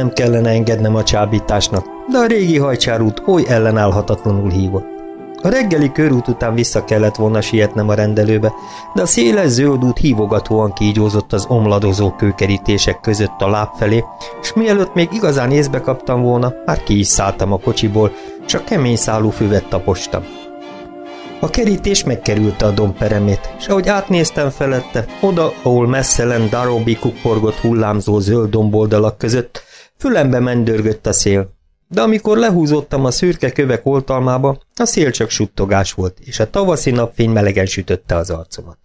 Nem kellene engednem a csábításnak, de a régi hajcsárút oly ellenállhatatlanul hívott. A reggeli körút után vissza kellett volna sietnem a rendelőbe, de a széles zöld út hívogatóan kígyózott az omladozó kőkerítések között a láb felé, és mielőtt még igazán észbe kaptam volna, már ki is szálltam a kocsiból, csak kemény szálú füvet tapostam. A kerítés megkerülte a domperemét, és ahogy átnéztem felette, oda, ahol messzelen darobi kuporgott hullámzó zöld domboldalak között, fülembe mendörgött a szél. De amikor lehúzottam a szürke kövek oltalmába, a szél csak suttogás volt, és a tavaszi napfény melegen sütötte az arcomat.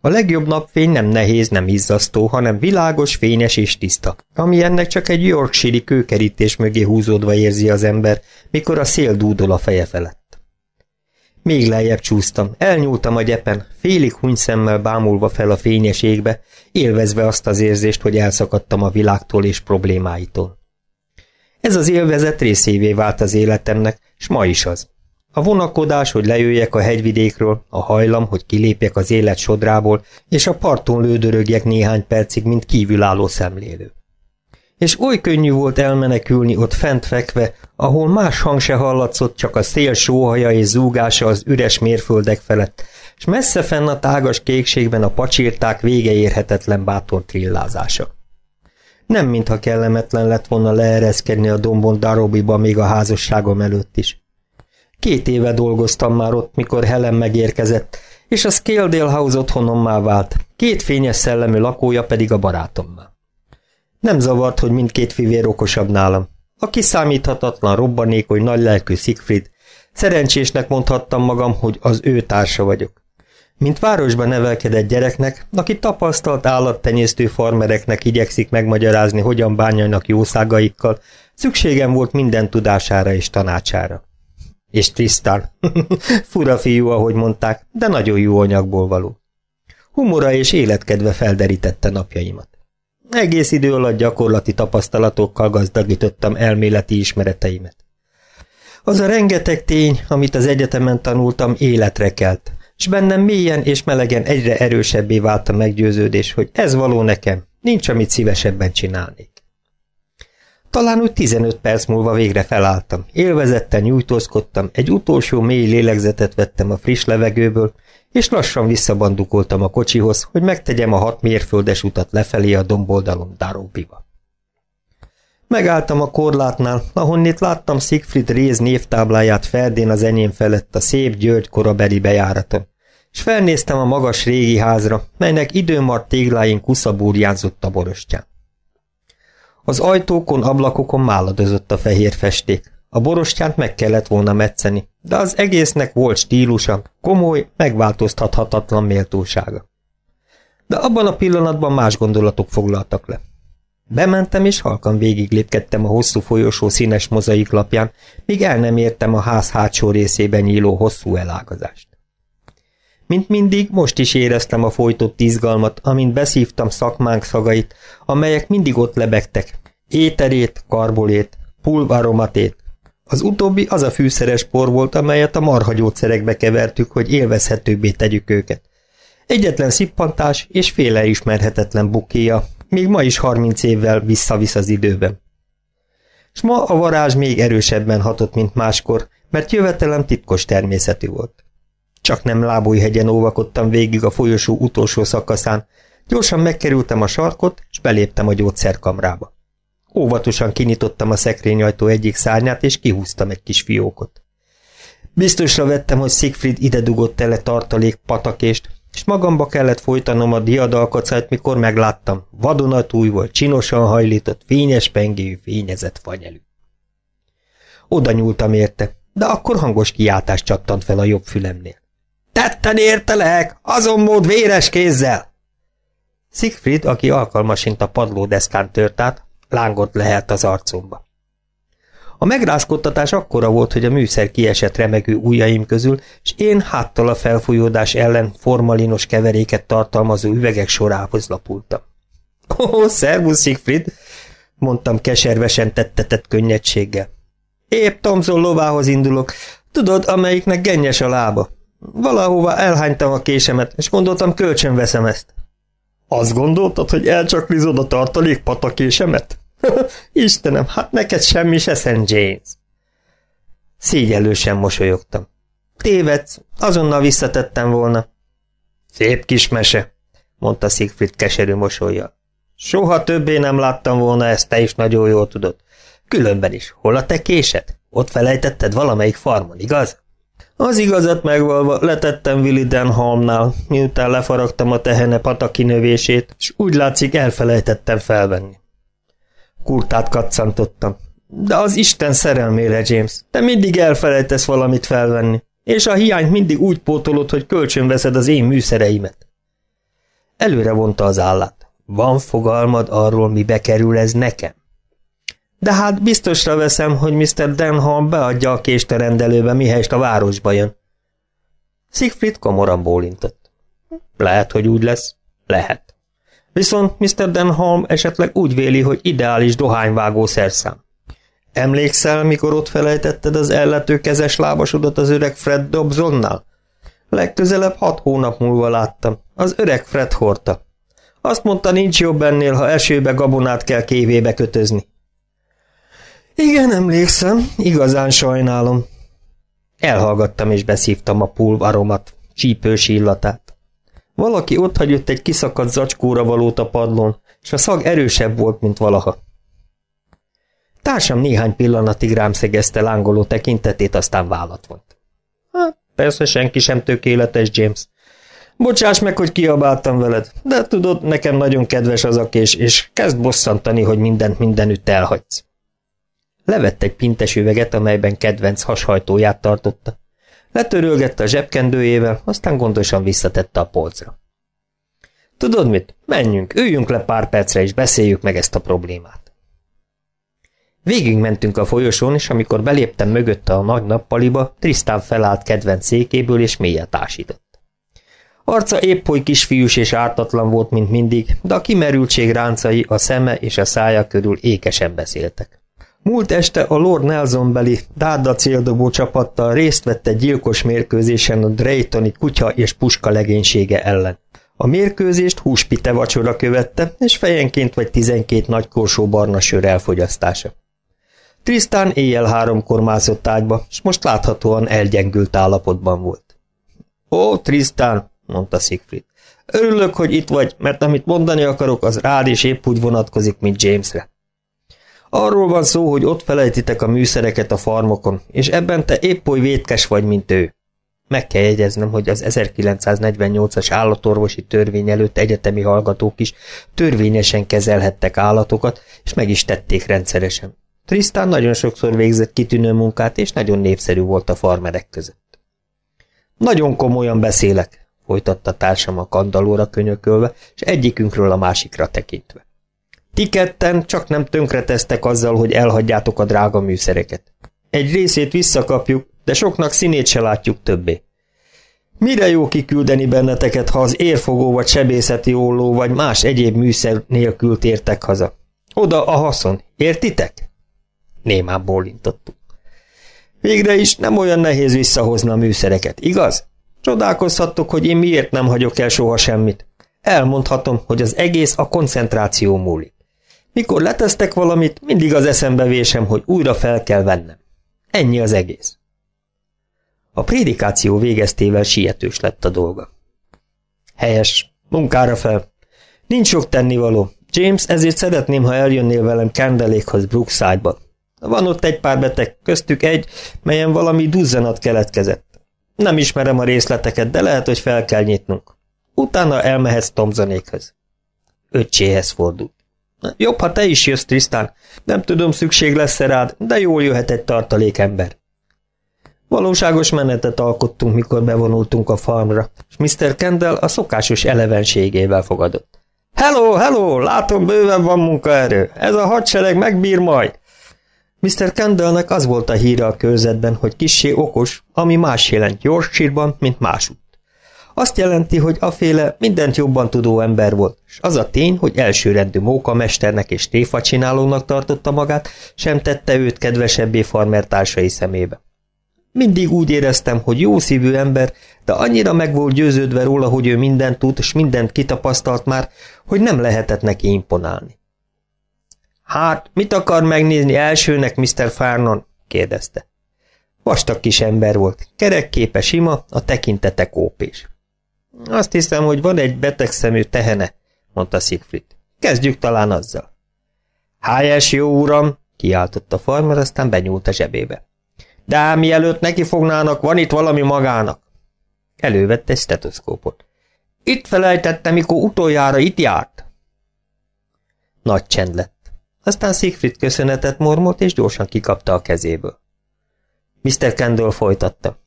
A legjobb napfény nem nehéz, nem izzasztó, hanem világos, fényes és tiszta, ami ennek csak egy Yorkshire kőkerítés mögé húzódva érzi az ember, mikor a szél dúdol a feje felett. Még lejjebb csúsztam, elnyúltam a gyepen, félig szemmel bámulva fel a fényes égbe, élvezve azt az érzést, hogy elszakadtam a világtól és problémáitól. Ez az élvezet részévé vált az életemnek, s ma is az. A vonakodás, hogy lejöjjek a hegyvidékről, a hajlam, hogy kilépjek az élet sodrából, és a parton lődörögjek néhány percig, mint kívülálló szemlélő és oly könnyű volt elmenekülni ott fent fekve, ahol más hang se hallatszott, csak a szél sóhaja és zúgása az üres mérföldek felett, és messze fenn a tágas kékségben a pacsírták vége érhetetlen bátor trillázása. Nem mintha kellemetlen lett volna leereszkedni a dombon Darobiba még a házasságom előtt is. Két éve dolgoztam már ott, mikor Helen megérkezett, és a Scaledale House otthonommá vált, két fényes szellemű lakója pedig a barátommal. Nem zavart, hogy mindkét fivér okosabb nálam. A kiszámíthatatlan, robbanékony, nagylelkű Siegfried. Szerencsésnek mondhattam magam, hogy az ő társa vagyok. Mint városban nevelkedett gyereknek, aki tapasztalt állattenyésztő farmereknek igyekszik megmagyarázni, hogyan bánjanak jószágaikkal, szükségem volt minden tudására és tanácsára. És Tristan. Fura fiú, ahogy mondták, de nagyon jó anyagból való. Humora és életkedve felderítette napjaimat. Egész idő alatt gyakorlati tapasztalatokkal gazdagítottam elméleti ismereteimet. Az a rengeteg tény, amit az egyetemen tanultam, életre kelt, és bennem mélyen és melegen egyre erősebbé vált a meggyőződés, hogy ez való nekem, nincs, amit szívesebben csinálnék. Talán úgy 15 perc múlva végre felálltam, élvezetten nyújtózkodtam, egy utolsó mély lélegzetet vettem a friss levegőből, és lassan visszabandukoltam a kocsihoz, hogy megtegyem a hat mérföldes utat lefelé a domboldalon Darobiba. Megálltam a korlátnál, ahonnét láttam Siegfried Réz névtábláját Ferdén az enyém felett a szép György korabeli bejáraton, és felnéztem a magas régi házra, melynek időmart tégláin kuszabúrjánzott a borostyán. Az ajtókon, ablakokon máladozott a fehér festék, a borostyánt meg kellett volna metszeni, de az egésznek volt stílusa, komoly, megváltoztathatatlan méltósága. De abban a pillanatban más gondolatok foglaltak le. Bementem és halkan végiglépkedtem a hosszú folyosó színes mozaik lapján, míg el nem értem a ház hátsó részében nyíló hosszú elágazást. Mint mindig, most is éreztem a folytott izgalmat, amint beszívtam szakmánk szagait, amelyek mindig ott lebegtek. Éterét, karbolét, pulvaromatét, az utóbbi az a fűszeres por volt, amelyet a marhagyógyszerekbe kevertük, hogy élvezhetőbbé tegyük őket. Egyetlen szippantás és féle ismerhetetlen bukéja, még ma is harminc évvel visszavisz az időben. S ma a varázs még erősebben hatott, mint máskor, mert jövetelem titkos természetű volt. Csak nem lábújhegyen óvakodtam végig a folyosó utolsó szakaszán, gyorsan megkerültem a sarkot, és beléptem a gyógyszerkamrába. Óvatosan kinyitottam a szekrényajtó egyik szárnyát, és kihúztam egy kis fiókot. Biztosra vettem, hogy Siegfried ide dugott tele tartalék patakést, és magamba kellett folytanom a diadalkacát, mikor megláttam. Vadonatúj volt, csinosan hajlított, fényes pengéjű, fényezett fanyelű. Oda nyúltam érte, de akkor hangos kiáltás csattant fel a jobb fülemnél. Tetten értelek! Azon mód véres kézzel! Siegfried, aki alkalmasint a padlódeszkán tört át, Lángot lehelt az arcomba. A megrázkodtatás akkora volt, hogy a műszer kiesett remegő ujjaim közül, és én háttal a felfújódás ellen formalinos keveréket tartalmazó üvegek sorához lapultam. Ó, oh, szervusz, Siegfried! mondtam keservesen tettetett könnyedséggel. Épp Tomzon lovához indulok, tudod, amelyiknek gennyes a lába. Valahova elhánytam a késemet, és gondoltam, kölcsön veszem ezt. Azt gondoltad, hogy elcsaklizod a tartalék patakésemet? Istenem, hát neked semmi se St. James. Szégyellősen mosolyogtam. Tévedsz, azonnal visszatettem volna. Szép kis mese, mondta Siegfried keserű mosolya. Soha többé nem láttam volna ezt, te is nagyon jól tudod. Különben is, hol a te késed? Ott felejtetted valamelyik farmon, igaz? Az igazat megvalva letettem Willy Denhalmnál, miután lefaragtam a tehene pataki növését, és úgy látszik elfelejtettem felvenni. Kurtát kaccantottam. De az Isten szerelmére, James, te mindig elfelejtesz valamit felvenni, és a hiányt mindig úgy pótolod, hogy kölcsönveszed az én műszereimet. Előre vonta az állát. Van fogalmad arról, mi bekerül ez nekem? De hát biztosra veszem, hogy Mr. Denham beadja a kést a rendelőbe, mihelyest a városba jön. Siegfried komoran bólintott. Lehet, hogy úgy lesz. Lehet. Viszont Mr. Denham esetleg úgy véli, hogy ideális dohányvágó szerszám. Emlékszel, mikor ott felejtetted az ellető kezes lábasodat az öreg Fred Dobsonnál? Legközelebb hat hónap múlva láttam. Az öreg Fred hordta. Azt mondta, nincs jobb ennél, ha esőbe gabonát kell kévébe kötözni. Igen, emlékszem, igazán sajnálom. Elhallgattam és beszívtam a pulvaromat, csípős illatát. Valaki ott hagyott egy kiszakadt zacskóra valót a padlón, és a szag erősebb volt, mint valaha. Társam néhány pillanatig rám szegezte lángoló tekintetét, aztán vállat volt. Hát, persze senki sem tökéletes, James. Bocsáss meg, hogy kiabáltam veled, de tudod, nekem nagyon kedves az a kés, és kezd bosszantani, hogy mindent mindenütt elhagysz. Levett egy pintes üveget, amelyben kedvenc hashajtóját tartotta. Letörölgette a zsebkendőjével, aztán gondosan visszatette a polcra. Tudod mit? Menjünk, üljünk le pár percre, és beszéljük meg ezt a problémát. Végig mentünk a folyosón, és amikor beléptem mögötte a nagy nappaliba, Trisztán felállt kedvenc székéből, és mélyet tásított. Arca épp oly kisfiús és ártatlan volt, mint mindig, de a kimerültség ráncai a szeme és a szája körül ékesen beszéltek. Múlt este a Lord Nelson beli Dárda céldobó csapattal részt vett egy gyilkos mérkőzésen a Draytoni kutya és puska legénysége ellen. A mérkőzést húspite vacsora követte, és fejenként vagy tizenkét nagy korsó barna sör elfogyasztása. Trisztán éjjel háromkor mászott ágyba, és most láthatóan elgyengült állapotban volt. Ó, Trisztán, mondta Siegfried, örülök, hogy itt vagy, mert amit mondani akarok, az rád is épp úgy vonatkozik, mint Jamesre. Arról van szó, hogy ott felejtitek a műszereket a farmokon, és ebben te épp oly vétkes vagy, mint ő. Meg kell jegyeznem, hogy az 1948-as állatorvosi törvény előtt egyetemi hallgatók is törvényesen kezelhettek állatokat, és meg is tették rendszeresen. Trisztán nagyon sokszor végzett kitűnő munkát, és nagyon népszerű volt a farmerek között. Nagyon komolyan beszélek, folytatta társam a kandalóra könyökölve, és egyikünkről a másikra tekintve. Ti ketten csak nem tönkreteztek azzal, hogy elhagyjátok a drága műszereket. Egy részét visszakapjuk, de soknak színét se látjuk többé. Mire jó kiküldeni benneteket, ha az érfogó vagy sebészeti olló vagy más egyéb műszer nélkül tértek haza? Oda a haszon, értitek? Némán bólintottuk. Végre is nem olyan nehéz visszahozni a műszereket, igaz? Csodálkozhattok, hogy én miért nem hagyok el soha semmit. Elmondhatom, hogy az egész a koncentráció múlik. Mikor letesztek valamit, mindig az eszembe vésem, hogy újra fel kell vennem. Ennyi az egész. A prédikáció végeztével sietős lett a dolga. Helyes, munkára fel. Nincs sok tennivaló. James, ezért szeretném, ha eljönnél velem Kendelékhoz Brookside-ba. Van ott egy pár beteg, köztük egy, melyen valami duzzanat keletkezett. Nem ismerem a részleteket, de lehet, hogy fel kell nyitnunk. Utána elmehetsz Tomzonékhoz. Öccséhez fordult. Jobb, ha te is jössz, Trisztán. Nem tudom, szükség lesz -e rád, de jól jöhet egy tartalékember. Valóságos menetet alkottunk, mikor bevonultunk a farmra, és Mr. Kendall a szokásos elevenségével fogadott. Hello, hello, látom, bőven van munkaerő. Ez a hadsereg megbír majd. Mr. Kendallnek az volt a híre a körzetben, hogy kissé okos, ami más jelent Yorkshire-ban, mint másút. Azt jelenti, hogy aféle mindent jobban tudó ember volt, és az a tény, hogy elsőrendű mókamesternek és tréfacsinálónak tartotta magát, sem tette őt kedvesebbé farmer társai szemébe. Mindig úgy éreztem, hogy jó szívű ember, de annyira meg volt győződve róla, hogy ő mindent tud, és mindent kitapasztalt már, hogy nem lehetett neki imponálni. Hát, mit akar megnézni elsőnek, Mr. Farnon? kérdezte. Vastag kis ember volt, kerekképe sima, a tekintete kópés. Azt hiszem, hogy van egy betegszemű tehene, mondta Siegfried. Kezdjük talán azzal. Hájes, jó uram, kiáltott a farmer, aztán benyúlt a zsebébe. De mielőtt neki fognának, van itt valami magának. Elővette egy stetoszkópot. Itt felejtette, mikor utoljára itt járt. Nagy csend lett. Aztán Siegfried köszönetet mormolt, és gyorsan kikapta a kezéből. Mr. Kendall folytatta.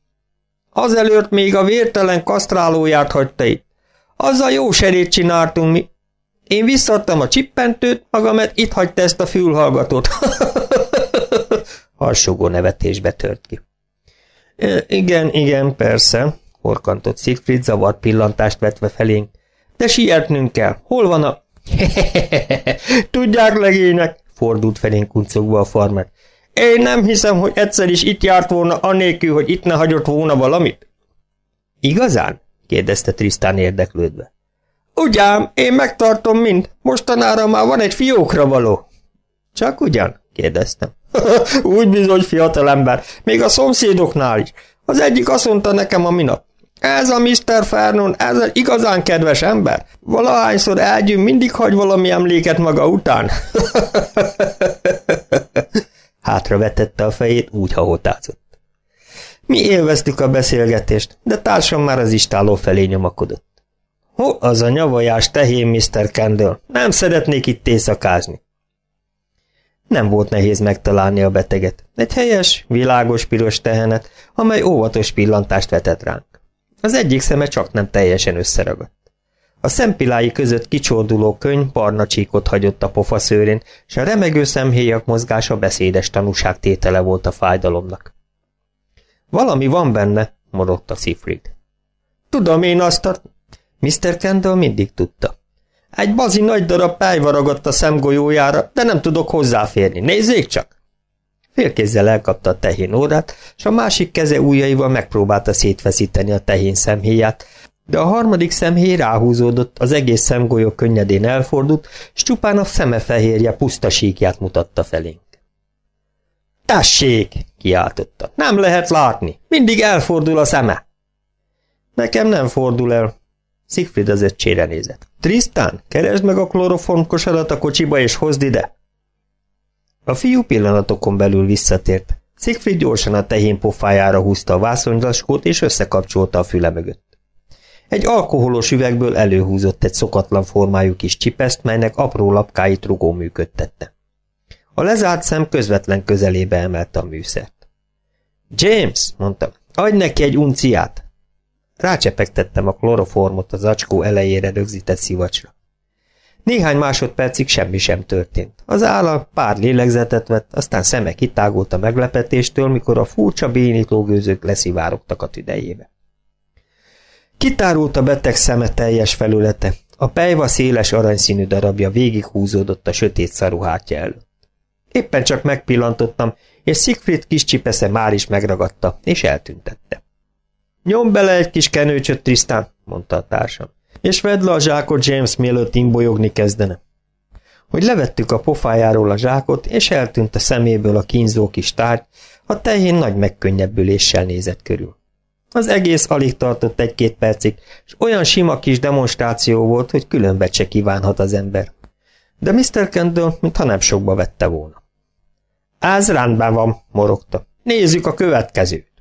Azelőtt még a vértelen kasztrálóját hagyta itt. Azzal jó serét csináltunk mi. Én visszadtam a csippentőt, magamet itt hagyta ezt a fülhallgatót. Harsogó nevetésbe tört ki. E, igen, igen, persze, horkantott Siegfried zavart pillantást vetve felénk. De sietnünk kell. Hol van a... Tudják legények, fordult felénk kuncogva a farmer. Én nem hiszem, hogy egyszer is itt járt volna, anélkül, hogy itt ne hagyott volna valamit. Igazán? kérdezte Trisztán érdeklődve. Ugyan, én megtartom mind. Mostanára már van egy fiókra való. Csak ugyan? kérdeztem. Úgy bizony, fiatalember, még a szomszédoknál is. Az egyik azt mondta nekem a minap. Ez a Mr. Fernon, ez egy igazán kedves ember. Valahányszor elgyűn, mindig hagy valami emléket maga után. Hátra vetette a fejét, úgy hahotázott. Mi élveztük a beszélgetést, de társam már az istáló felé nyomakodott. Ho, az a nyavajás tehén, Mr. Kendall, nem szeretnék itt éjszakázni. Nem volt nehéz megtalálni a beteget. Egy helyes, világos piros tehenet, amely óvatos pillantást vetett ránk. Az egyik szeme csak nem teljesen összeragadt. A szempilái között kicsorduló könyv barna csíkot hagyott a pofaszőrén, és a remegő szemhéjak mozgása beszédes tanúság tétele volt a fájdalomnak. Valami van benne, morogta Siegfried. Tudom én azt a... Mr. Kendall mindig tudta. Egy bazi nagy darab pályva a szemgolyójára, de nem tudok hozzáférni. Nézzék csak! Félkézzel elkapta a tehén órát, és a másik keze ujjaival megpróbálta szétfeszíteni a tehén szemhéját, de a harmadik szemhéj ráhúzódott, az egész szemgolyó könnyedén elfordult, s csupán a szeme fehérje puszta síkját mutatta felénk. Tessék! kiáltotta. Nem lehet látni. Mindig elfordul a szeme. Nekem nem fordul el. Siegfried az öccsére nézett. Tristan, keresd meg a kloroform kosarat a kocsiba és hozd ide. A fiú pillanatokon belül visszatért. Siegfried gyorsan a tehén pofájára húzta a vászonylaskót és összekapcsolta a füle mögött. Egy alkoholos üvegből előhúzott egy szokatlan formájú kis csipeszt, melynek apró lapkáit rugó működtette. A lezárt szem közvetlen közelébe emelte a műszert. James, mondta, adj neki egy unciát. Rácsepegtettem a kloroformot az acskó elejére rögzített szivacsra. Néhány másodpercig semmi sem történt. Az állam pár lélegzetet vett, aztán szeme kitágult a meglepetéstől, mikor a furcsa bénítógőzők leszivárogtak a tüdejébe. Kitárult a beteg szeme teljes felülete, a pejva széles aranyszínű darabja végighúzódott a sötét szaruhátja előtt. Éppen csak megpillantottam, és Siegfried kis csipesze már is megragadta, és eltüntette. Nyom bele egy kis kenőcsöt, Tristan, mondta a társam, és vedd le a zsákot James, mielőtt imbolyogni kezdene. Hogy levettük a pofájáról a zsákot, és eltűnt a szeméből a kínzó kis tárgy, a tehén nagy megkönnyebbüléssel nézett körül. Az egész alig tartott egy-két percig, és olyan sima kis demonstráció volt, hogy különbet se kívánhat az ember. De Mr. Kendall, mintha nem sokba vette volna. Ez rendben van, morogta. Nézzük a következőt.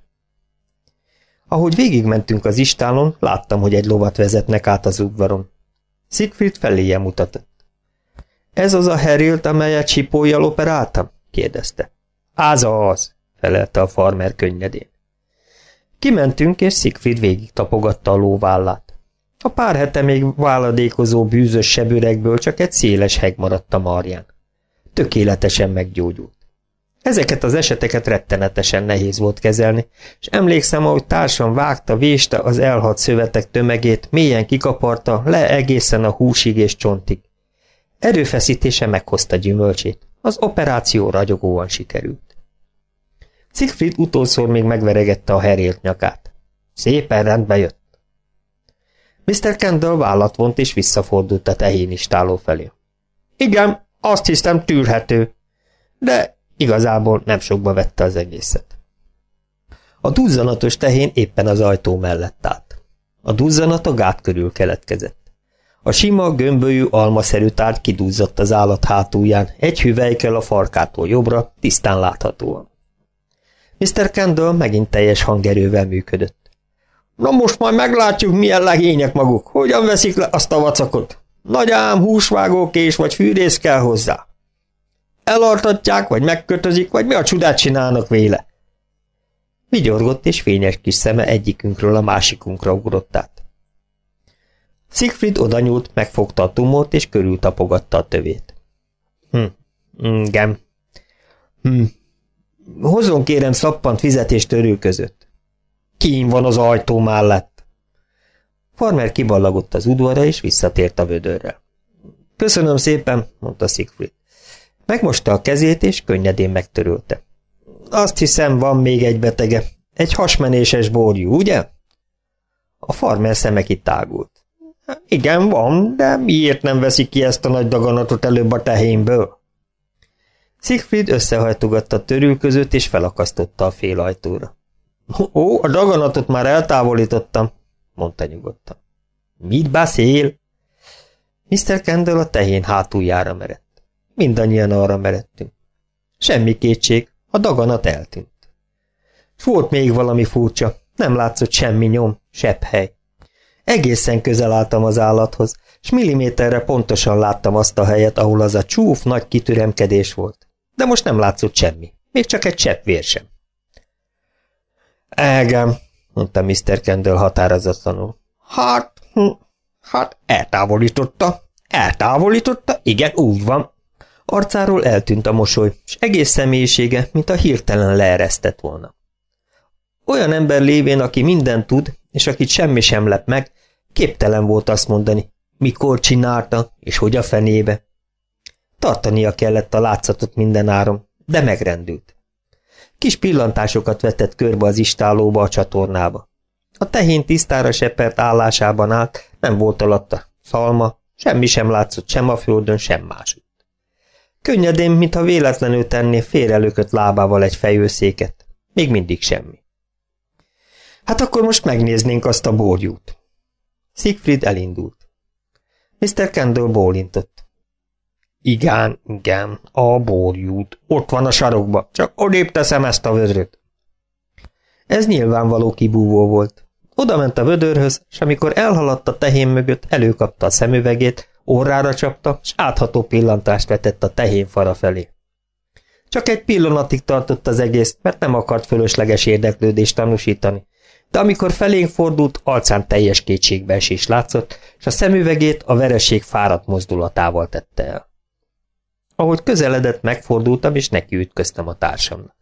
Ahogy végigmentünk az istálon, láttam, hogy egy lovat vezetnek át az udvaron. Siegfried feléje mutatott. Ez az a herilt, amelyet csipójjal operáltam? kérdezte. Az az, felelte a farmer könnyedén. Kimentünk, és Siegfried végig tapogatta a lóvállát. A pár hete még váladékozó bűzös sebüregből csak egy széles heg maradt a marján. Tökéletesen meggyógyult. Ezeket az eseteket rettenetesen nehéz volt kezelni, és emlékszem, ahogy társam vágta, véste az elhadt szövetek tömegét, mélyen kikaparta, le egészen a húsig és csontig. Erőfeszítése meghozta gyümölcsét. Az operáció ragyogóan sikerült. Siegfried utolszor még megveregette a herélt nyakát. Szépen rendbe jött. Mr. Kendall vállat vont és visszafordult a tehén istáló felé. Igen, azt hiszem tűrhető. De igazából nem sokba vette az egészet. A duzzanatos tehén éppen az ajtó mellett állt. A duzzanat a gát körül keletkezett. A sima, gömbölyű, almaszerű tárgy kiduzzadt az állat hátulján, egy hüvelykkel a farkától jobbra, tisztán láthatóan. Mr. Kendall megint teljes hangerővel működött. Na most majd meglátjuk, milyen legények maguk, hogyan veszik le azt a vacakot. Nagy ám húsvágókés vagy fűrész kell hozzá. Elartatják, vagy megkötözik, vagy mi a csodát csinálnak véle. Vigyorgott, és fényes kis szeme egyikünkről a másikunkra ugrott át. Siegfried odanyúlt, megfogta a tumort, és körültapogatta a tövét. Hm, igen. Hm. Hozzon kérem szappant vizet és törő között. Kín van az ajtó mellett. Farmer kiballagott az udvarra, és visszatért a vödörre. Köszönöm szépen, mondta Siegfried. Megmosta a kezét, és könnyedén megtörölte. Azt hiszem, van még egy betege. Egy hasmenéses borjú, ugye? A farmer szeme kitágult. Igen, van, de miért nem veszik ki ezt a nagy daganatot előbb a tehénből? Siegfried összehajtogatta a törül között, és felakasztotta a félajtóra. Ó, a daganatot már eltávolítottam, mondta nyugodtan. Mit beszél? Mr. Kendall a tehén hátuljára merett. Mindannyian arra meredtünk. Semmi kétség, a daganat eltűnt. Volt még valami furcsa, nem látszott semmi nyom, sebb hely. Egészen közel álltam az állathoz, s milliméterre pontosan láttam azt a helyet, ahol az a csúf nagy kitüremkedés volt. De most nem látszott semmi, még csak egy csepp vér sem. Egem, mondta Mr. Kendall határozatlanul. Hát, hm, hát eltávolította, eltávolította, igen, úgy van. Arcáról eltűnt a mosoly, és egész személyisége, mint a hirtelen leeresztett volna. Olyan ember lévén, aki mindent tud, és akit semmi sem lep meg, képtelen volt azt mondani, mikor csinálta, és hogy a fenébe. Tartania kellett a látszatot mindenáron, de megrendült. Kis pillantásokat vetett körbe az istálóba a csatornába. A tehén tisztára sepert állásában állt, nem volt alatta szalma, semmi sem látszott sem a földön, sem másút. Könnyedén, mintha véletlenül tenné félrelökött lábával egy fejőszéket. Még mindig semmi. Hát akkor most megnéznénk azt a borjút. Siegfried elindult. Mr. Kendall bólintott. Igen, igen, a borjút. Ott van a sarokba, csak odébb teszem ezt a vödröt. Ez nyilvánvaló kibúvó volt. Oda ment a vödörhöz, és amikor elhaladt a tehén mögött, előkapta a szemüvegét, orrára csapta, és átható pillantást vetett a tehén fara felé. Csak egy pillanatig tartott az egész, mert nem akart fölösleges érdeklődést tanúsítani, de amikor felénk fordult, arcán teljes kétségbeesés látszott, és a szemüvegét a vereség fáradt mozdulatával tette el. Ahogy közeledett, megfordultam, és nekiütköztem a társamnak.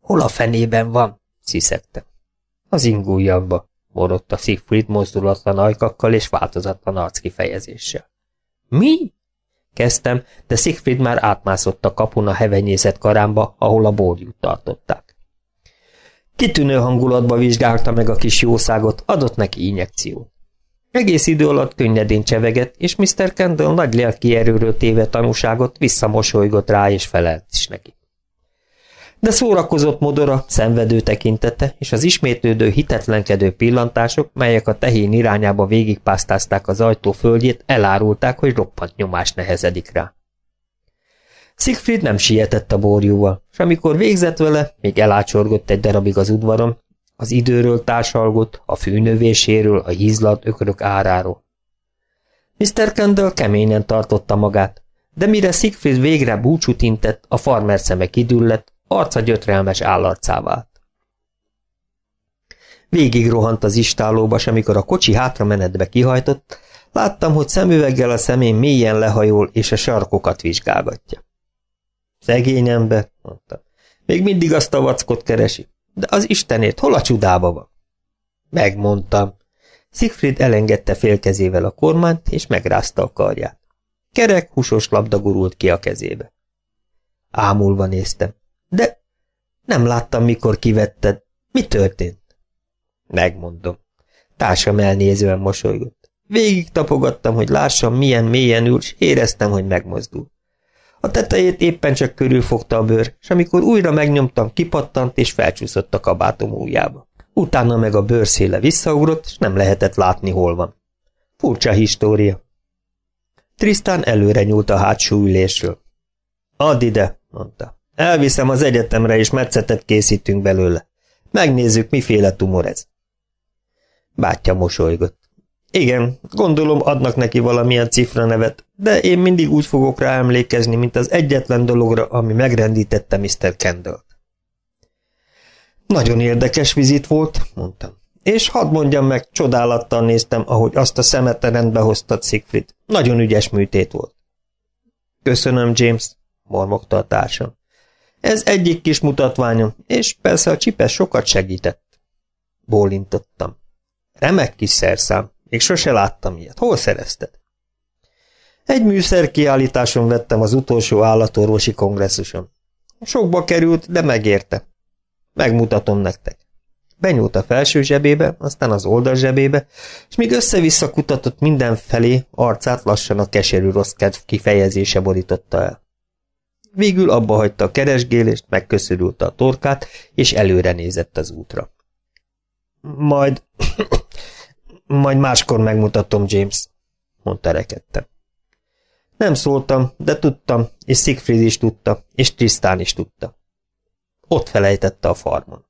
Hol a fenében van? sziszegtem. Az ingújjamba, morogta Siegfried mozdulatlan ajkakkal és változatlan arckifejezéssel. Mi? Kezdtem, de Siegfried már átmászott a kapun a hevenyészet karámba, ahol a borjút tartották. Kitűnő hangulatba vizsgálta meg a kis jószágot, adott neki injekciót. Egész idő alatt könnyedén csevegett, és Mr. Kendall nagy lelki erőről téve tanúságot visszamosolygott rá és felelt is neki. De szórakozott modora, szenvedő tekintete, és az ismétlődő hitetlenkedő pillantások, melyek a tehén irányába végigpásztázták az ajtó földjét, elárulták, hogy roppant nyomás nehezedik rá. Siegfried nem sietett a borjúval, és amikor végzett vele, még elácsorgott egy darabig az udvaron, az időről társalgott, a fűnövéséről, a hízlat ökörök áráról. Mr. Kendall keményen tartotta magát, de mire Siegfried végre búcsút intett, a farmer szeme kidüllett, arca gyötrelmes állarcá vált. Végig rohant az istálóba, és amikor a kocsi hátramenetbe kihajtott, láttam, hogy szemüveggel a szemén mélyen lehajol, és a sarkokat vizsgálgatja. Szegény ember, mondta. Még mindig azt a vackot keresi. De az istenét, hol a csudába van? Megmondtam. Siegfried elengedte félkezével a kormányt, és megrázta a karját. Kerek, húsos labda gurult ki a kezébe. Ámulva néztem. De nem láttam, mikor kivetted. Mi történt? Megmondom. Társam elnézően mosolygott. Végig tapogattam, hogy lássam, milyen mélyen ül, és éreztem, hogy megmozdul. A tetejét éppen csak körülfogta a bőr, és amikor újra megnyomtam, kipattant és felcsúszott a kabátom ujjába. Utána meg a bőrszéle visszaugrott, és nem lehetett látni, hol van. Furcsa história. Trisztán előre nyúlt a hátsó ülésről. Add ide, mondta. Elviszem az egyetemre, és metszetet készítünk belőle. Megnézzük, miféle tumor ez. Bátya mosolygott. Igen, gondolom adnak neki valamilyen cifra nevet, de én mindig úgy fogok rá emlékezni, mint az egyetlen dologra, ami megrendítette Mr. Kendall. Nagyon érdekes vizit volt, mondtam. És hadd mondjam meg, csodálattal néztem, ahogy azt a szemete rendbe hoztad, Siegfried. Nagyon ügyes műtét volt. Köszönöm, James, mormogta a társam. Ez egyik kis mutatványom, és persze a csipes sokat segített. Bólintottam. Remek kis szerszám, még sose láttam ilyet. Hol szerezted? Egy műszer kiállításon vettem az utolsó állatorvosi kongresszuson. Sokba került, de megérte. Megmutatom nektek. Benyúlt a felső zsebébe, aztán az oldal zsebébe, és míg össze-vissza kutatott mindenfelé, arcát lassan a keserű rossz kedv kifejezése borította el. Végül abba hagyta a keresgélést, megköszörülte a torkát, és előre nézett az útra. Majd, majd máskor megmutatom, James, mondta rekedtem. Nem szóltam, de tudtam, és Siegfried is tudta, és Trisztán is tudta. Ott felejtette a farmon.